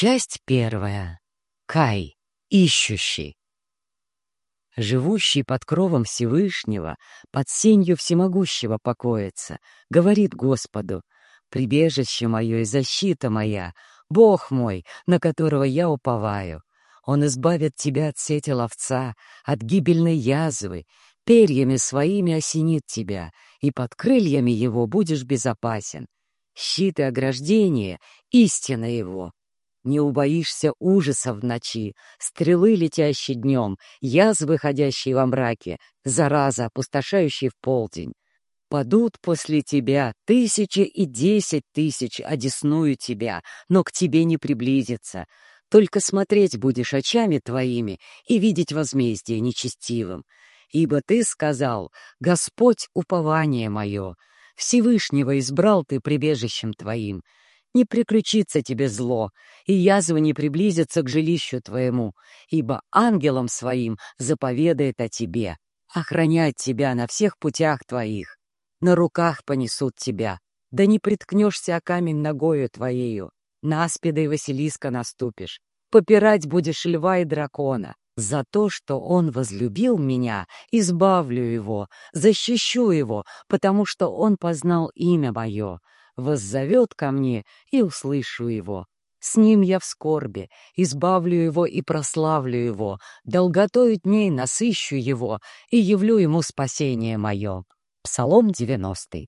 Часть первая. Кай, ищущий. Живущий под кровом Всевышнего, под сенью всемогущего покоится, говорит Господу, «Прибежище мое и защита моя, Бог мой, на которого я уповаю. Он избавит тебя от сети ловца, от гибельной язвы, перьями своими осенит тебя, и под крыльями его будешь безопасен. Щит и ограждение — истина его. Не убоишься ужаса в ночи, стрелы, летящие днем, язвы, ходящие во мраке, зараза, опустошающие в полдень. Падут после тебя тысячи и десять тысяч, одесную тебя, но к тебе не приблизится. Только смотреть будешь очами твоими и видеть возмездие нечестивым. Ибо ты сказал, Господь — упование мое, Всевышнего избрал ты прибежищем твоим. Не приключится тебе зло, и язва не приблизится к жилищу твоему, ибо ангелом своим заповедает о тебе, охранять тебя на всех путях твоих. На руках понесут тебя, да не приткнешься о камень ногою твоею, на аспида и Василиска наступишь, попирать будешь льва и дракона. За то, что он возлюбил меня, избавлю его, защищу его, потому что он познал имя мое, воззовет ко мне и услышу его. С ним я в скорби, избавлю его и прославлю его, долготой дней насыщу его и явлю ему спасение мое. Псалом 90.